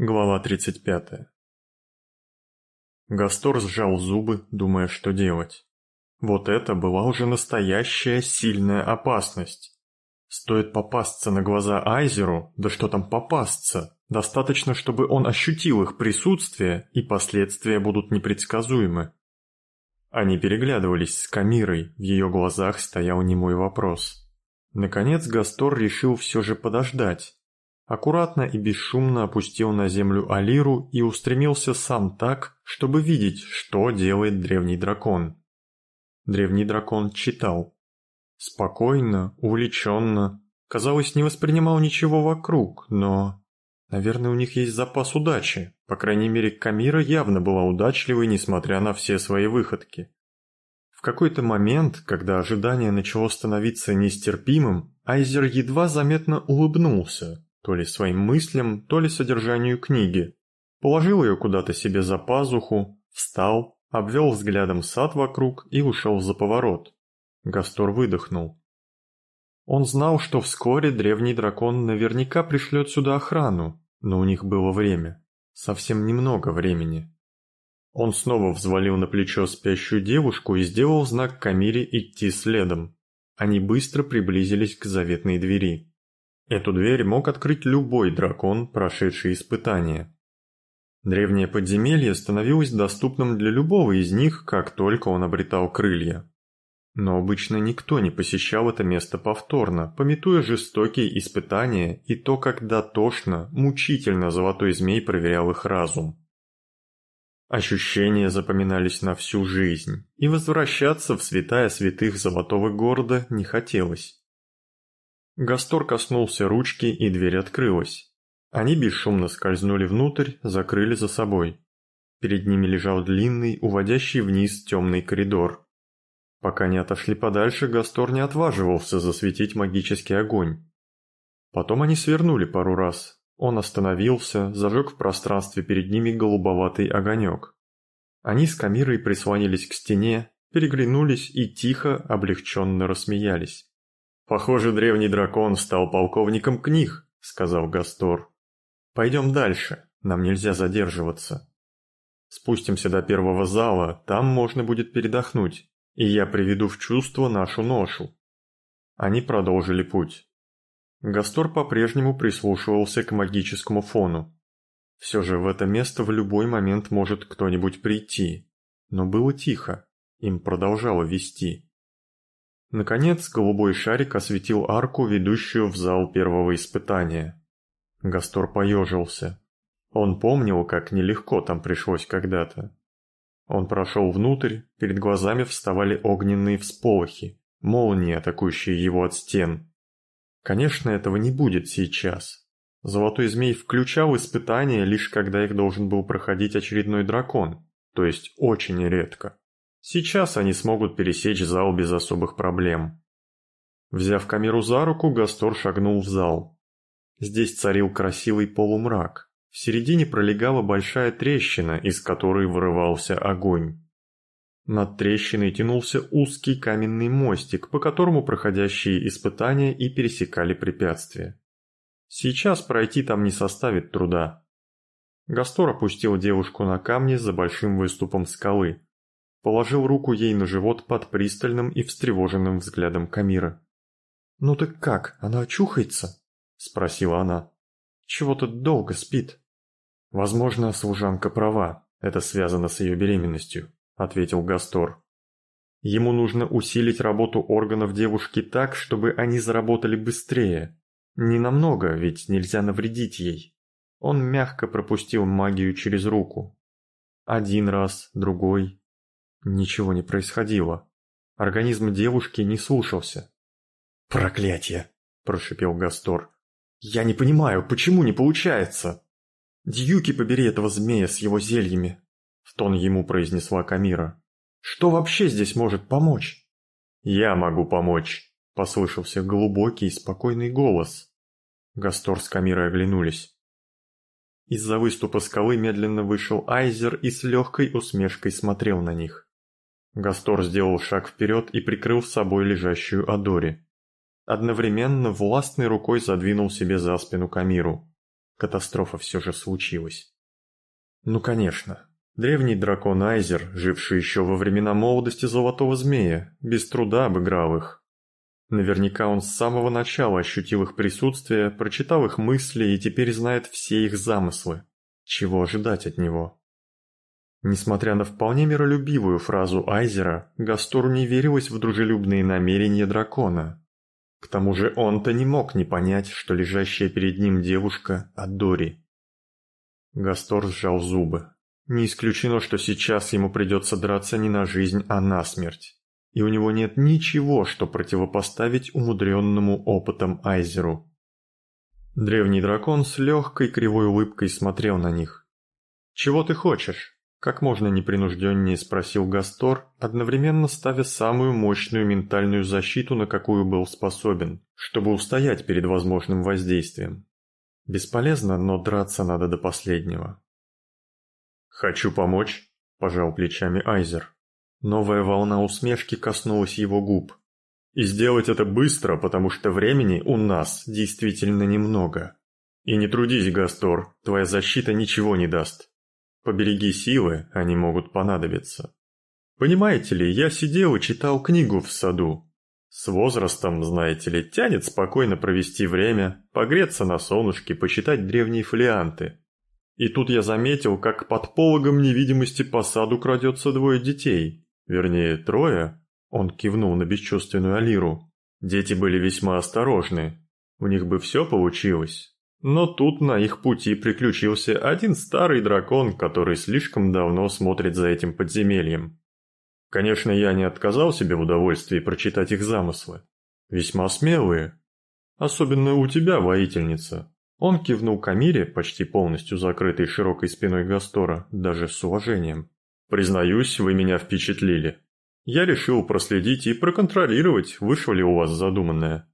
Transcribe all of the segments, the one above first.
Глава 35. Гастор сжал зубы, думая, что делать. Вот это была уже настоящая сильная опасность. Стоит попасться на глаза Айзеру, да что там попасться, достаточно, чтобы он ощутил их присутствие, и последствия будут непредсказуемы. Они переглядывались с Камирой, в ее глазах стоял немой вопрос. Наконец Гастор решил все же подождать, аккуратно и бесшумно опустил на землю Алиру и устремился сам так, чтобы видеть, что делает древний дракон. Древний дракон читал. Спокойно, увлеченно, казалось, не воспринимал ничего вокруг, но... Наверное, у них есть запас удачи, по крайней мере, Камира явно была удачливой, несмотря на все свои выходки. В какой-то момент, когда ожидание начало становиться нестерпимым, Айзер едва заметно улыбнулся, то ли своим мыслям, то ли содержанию книги. Положил ее куда-то себе за пазуху, встал, обвел взглядом сад вокруг и ушел за поворот. Гастор выдохнул. Он знал, что вскоре древний дракон наверняка пришлет сюда охрану, но у них было время. Совсем немного времени. Он снова взвалил на плечо спящую девушку и сделал знак Камире идти следом. Они быстро приблизились к заветной двери. Эту дверь мог открыть любой дракон, прошедший испытание. Древнее подземелье становилось доступным для любого из них, как только он обретал крылья. Но обычно никто не посещал это место повторно, пометуя жестокие испытания и то, как дотошно, мучительно золотой змей проверял их разум. Ощущения запоминались на всю жизнь, и возвращаться в святая святых золотого города не хотелось. Гастор коснулся ручки, и дверь открылась. Они бесшумно скользнули внутрь, закрыли за собой. Перед ними лежал длинный, уводящий вниз темный коридор. Пока не отошли подальше, Гастор не отваживался засветить магический огонь. Потом они свернули пару раз. Он остановился, зажег в пространстве перед ними голубоватый огонек. Они с Камирой прислонились к стене, переглянулись и тихо, облегченно рассмеялись. «Похоже, древний дракон стал полковником книг», — сказал Гастор. «Пойдем дальше, нам нельзя задерживаться. Спустимся до первого зала, там можно будет передохнуть, и я приведу в чувство нашу ношу». Они продолжили путь. Гастор по-прежнему прислушивался к магическому фону. Все же в это место в любой момент может кто-нибудь прийти. Но было тихо, им продолжало вести. Наконец, голубой шарик осветил арку, ведущую в зал первого испытания. Гастор поежился. Он помнил, как нелегко там пришлось когда-то. Он прошел внутрь, перед глазами вставали огненные всполохи, молнии, атакующие его от стен. Конечно, этого не будет сейчас. Золотой змей включал испытания лишь когда их должен был проходить очередной дракон, то есть очень редко. Сейчас они смогут пересечь зал без особых проблем. Взяв камеру за руку, Гастор шагнул в зал. Здесь царил красивый полумрак. В середине пролегала большая трещина, из которой вырывался огонь. Над трещиной тянулся узкий каменный мостик, по которому проходящие испытания и пересекали препятствия. Сейчас пройти там не составит труда. Гастор опустил девушку на камни за большим выступом скалы положил руку ей на живот под пристальным и встревоженным взглядом Камира. «Ну так как, она очухается?» – спросила она. «Чего-то долго спит». «Возможно, служанка права, это связано с ее беременностью», – ответил Гастор. «Ему нужно усилить работу органов девушки так, чтобы они заработали быстрее. Не намного, ведь нельзя навредить ей». Он мягко пропустил магию через руку. Один раз, другой, Ничего не происходило. Организм девушки не слушался. «Проклятие!» – прошипел Гастор. «Я не понимаю, почему не получается?» «Дьюки побери этого змея с его зельями!» – в тон ему произнесла Камира. «Что вообще здесь может помочь?» «Я могу помочь!» – послышался глубокий и спокойный голос. Гастор с Камирой оглянулись. Из-за выступа скалы медленно вышел Айзер и с легкой усмешкой смотрел на них. Гастор сделал шаг вперед и прикрыл с собой лежащую Адори. Одновременно властной рукой задвинул себе за спину Камиру. Катастрофа все же случилась. Ну конечно, древний дракон Айзер, живший еще во времена молодости Золотого Змея, без труда обыграл их. Наверняка он с самого начала ощутил их присутствие, прочитал их мысли и теперь знает все их замыслы. Чего ожидать от него? Несмотря на вполне миролюбивую фразу Айзера, Гастору не верилось в дружелюбные намерения дракона. К тому же он-то не мог не понять, что лежащая перед ним девушка – Адори. Гастор сжал зубы. Не исключено, что сейчас ему придется драться не на жизнь, а на смерть. И у него нет ничего, что противопоставить умудренному опытом Айзеру. Древний дракон с легкой кривой улыбкой смотрел на них. «Чего ты хочешь?» Как можно непринужденнее спросил Гастор, одновременно ставя самую мощную ментальную защиту, на какую был способен, чтобы устоять перед возможным воздействием. Бесполезно, но драться надо до последнего. «Хочу помочь», – пожал плечами Айзер. Новая волна усмешки коснулась его губ. «И сделать это быстро, потому что времени у нас действительно немного. И не трудись, Гастор, твоя защита ничего не даст. Побереги силы, они могут понадобиться. Понимаете ли, я сидел и читал книгу в саду. С возрастом, знаете ли, тянет спокойно провести время, погреться на солнышке, почитать древние фолианты. И тут я заметил, как под пологом невидимости по саду крадется двое детей. Вернее, трое. Он кивнул на бесчувственную Алиру. Дети были весьма осторожны. У них бы все получилось. Но тут на их пути приключился один старый дракон, который слишком давно смотрит за этим подземельем. Конечно, я не отказал себе в удовольствии прочитать их замыслы. Весьма смелые. Особенно у тебя, воительница. Он кивнул Камире, почти полностью закрытой широкой спиной Гастора, даже с уважением. «Признаюсь, вы меня впечатлили. Я решил проследить и проконтролировать, вышло ли у вас задуманное».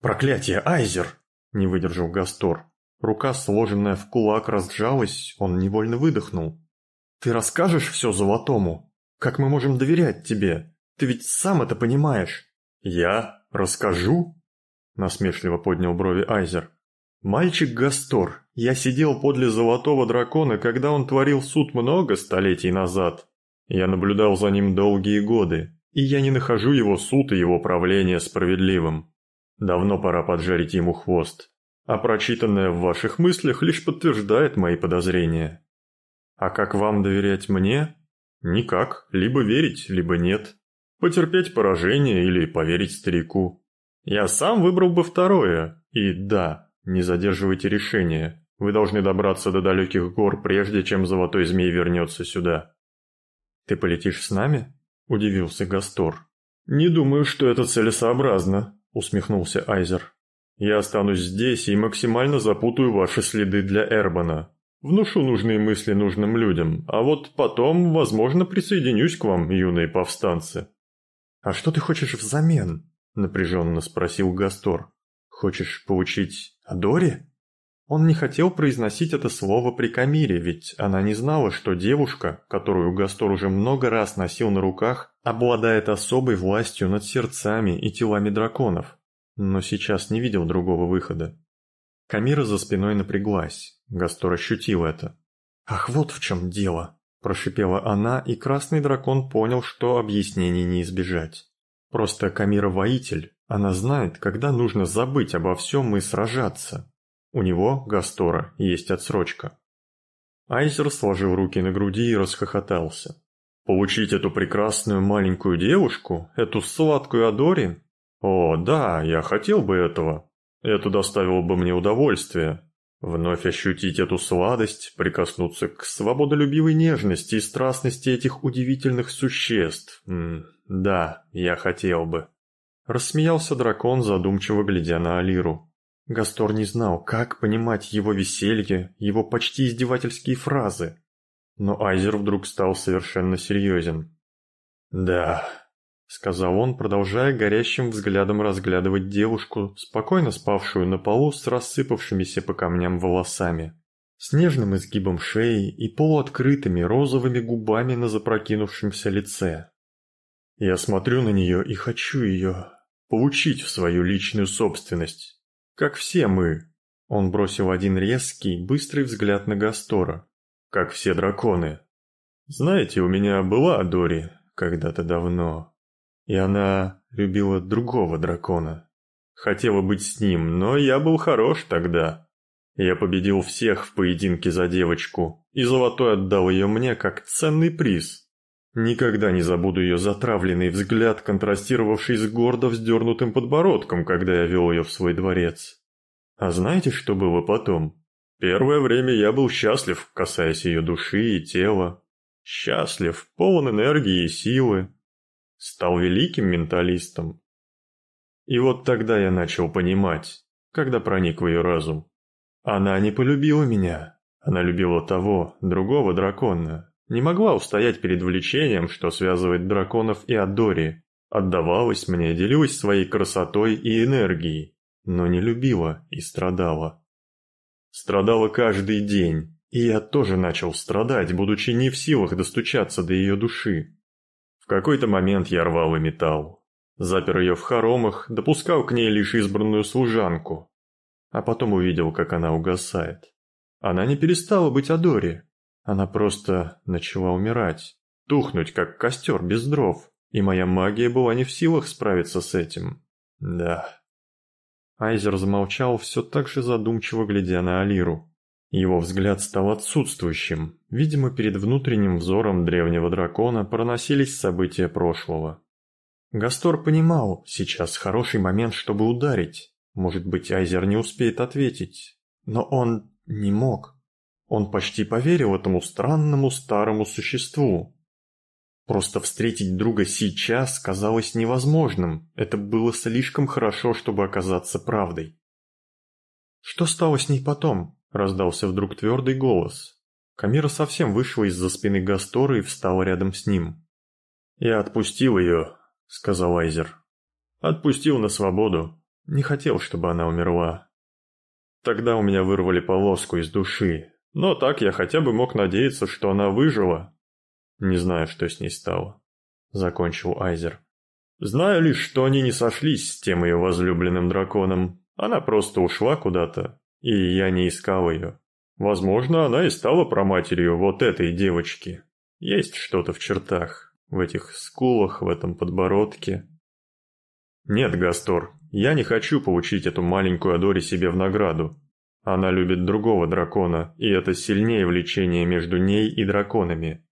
«Проклятие, Айзер!» Не выдержал Гастор. Рука, сложенная в кулак, разжалась, он невольно выдохнул. «Ты расскажешь все Золотому? Как мы можем доверять тебе? Ты ведь сам это понимаешь!» «Я? Расскажу?» Насмешливо поднял брови Айзер. «Мальчик Гастор, я сидел подле Золотого Дракона, когда он творил суд много столетий назад. Я наблюдал за ним долгие годы, и я не нахожу его суд и его правление справедливым. Давно пора поджарить ему хвост. А прочитанное в ваших мыслях лишь подтверждает мои подозрения. А как вам доверять мне? Никак. Либо верить, либо нет. Потерпеть поражение или поверить старику. Я сам выбрал бы второе. И да, не задерживайте решение. Вы должны добраться до далеких гор, прежде чем Золотой Змей вернется сюда. «Ты полетишь с нами?» – удивился Гастор. «Не думаю, что это целесообразно», – усмехнулся Айзер. «Я останусь здесь и максимально запутаю ваши следы для Эрбана. Внушу нужные мысли нужным людям, а вот потом, возможно, присоединюсь к вам, юные повстанцы». «А что ты хочешь взамен?» – напряженно спросил Гастор. «Хочешь получить Адори?» Он не хотел произносить это слово при Камире, ведь она не знала, что девушка, которую Гастор уже много раз носил на руках, обладает особой властью над сердцами и телами драконов. Но сейчас не видел другого выхода. Камира за спиной напряглась. Гастор ощутил это. «Ах, вот в чем дело!» – прошипела она, и красный дракон понял, что объяснений не избежать. Просто Камира воитель, она знает, когда нужно забыть обо всем и сражаться. У него, Гастора, есть отсрочка. Айзер сложил руки на груди и расхохотался. Получить эту прекрасную маленькую девушку, эту сладкую Адори? О, да, я хотел бы этого. Это доставило бы мне удовольствие. Вновь ощутить эту сладость, прикоснуться к свободолюбивой нежности и страстности этих удивительных существ. М -м, да, я хотел бы. Рассмеялся дракон, задумчиво глядя на Алиру. Гастор не знал, как понимать его веселье, его почти издевательские фразы. Но Айзер вдруг стал совершенно серьезен. «Да», — сказал он, продолжая горящим взглядом разглядывать девушку, спокойно спавшую на полу с рассыпавшимися по камням волосами, с нежным изгибом шеи и полуоткрытыми розовыми губами на запрокинувшемся лице. «Я смотрю на нее и хочу ее получить в свою личную собственность». Как все мы. Он бросил один резкий, быстрый взгляд на Гастора. «Как все драконы. Знаете, у меня была Дори когда-то давно, и она любила другого дракона. Хотела быть с ним, но я был хорош тогда. Я победил всех в поединке за девочку, и золотой отдал ее мне как ценный приз. Никогда не забуду ее затравленный взгляд, контрастировавший с гордо вздернутым подбородком, когда я вел ее в свой дворец. А знаете, что было потом? Первое время я был счастлив, касаясь ее души и тела. Счастлив, полон энергии и силы. Стал великим менталистом. И вот тогда я начал понимать, когда проник в ее разум. Она не полюбила меня. Она любила того, другого дракона. Не могла устоять перед влечением, что связывает драконов и Адори. Отдавалась мне, делилась своей красотой и энергией, но не любила и страдала. Страдала каждый день, и я тоже начал страдать, будучи не в силах достучаться до ее души. В какой-то момент я рвал и металл. Запер ее в хоромах, допускал к ней лишь избранную служанку, а потом увидел, как она угасает. Она не перестала быть Адори. Она просто начала умирать, тухнуть, как костер без дров, и моя магия была не в силах справиться с этим. Да. Айзер замолчал, все так же задумчиво глядя на Алиру. Его взгляд стал отсутствующим. Видимо, перед внутренним взором древнего дракона проносились события прошлого. Гастор понимал, сейчас хороший момент, чтобы ударить. Может быть, Айзер не успеет ответить. Но он не мог. Он почти поверил этому странному старому существу. Просто встретить друга сейчас казалось невозможным. Это было слишком хорошо, чтобы оказаться правдой. «Что стало с ней потом?» – раздался вдруг твердый голос. Камира совсем вышла из-за спины Гастора и встала рядом с ним. «Я отпустил ее», – сказал Айзер. «Отпустил на свободу. Не хотел, чтобы она умерла. Тогда у меня вырвали полоску из души, но так я хотя бы мог надеяться, что она выжила. Не знаю, что с ней стало. Закончил Айзер. Знаю лишь, что они не сошлись с тем ее возлюбленным драконом. Она просто ушла куда-то, и я не искал ее. Возможно, она и стала проматерью вот этой девочки. Есть что-то в чертах, в этих скулах, в этом подбородке. Нет, Гастор, я не хочу получить эту маленькую Адори себе в награду. Она любит другого дракона, и это сильнее влечение между ней и драконами.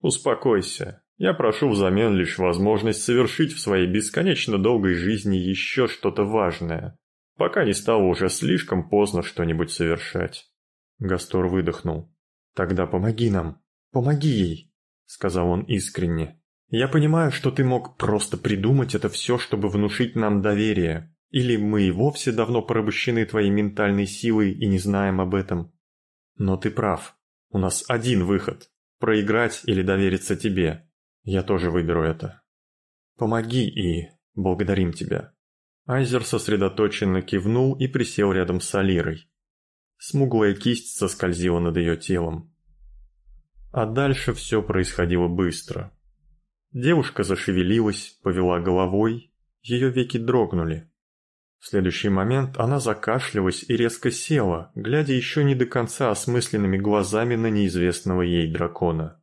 Успокойся. Я прошу взамен лишь возможность совершить в своей бесконечно долгой жизни еще что-то важное, пока не стало уже слишком поздно что-нибудь совершать. Гастор выдохнул. «Тогда помоги нам, помоги ей», — сказал он искренне. Я понимаю, что ты мог просто придумать это все, чтобы внушить нам доверие. Или мы вовсе давно порабощены твоей ментальной силой и не знаем об этом. Но ты прав. У нас один выход. Проиграть или довериться тебе. Я тоже выберу это. Помоги и благодарим тебя. Айзер сосредоточенно кивнул и присел рядом с Алирой. Смуглая кисть соскользила над ее телом. А дальше все происходило быстро. Девушка зашевелилась, повела головой, ее веки дрогнули. В следующий момент она закашлялась и резко села, глядя еще не до конца осмысленными глазами на неизвестного ей дракона.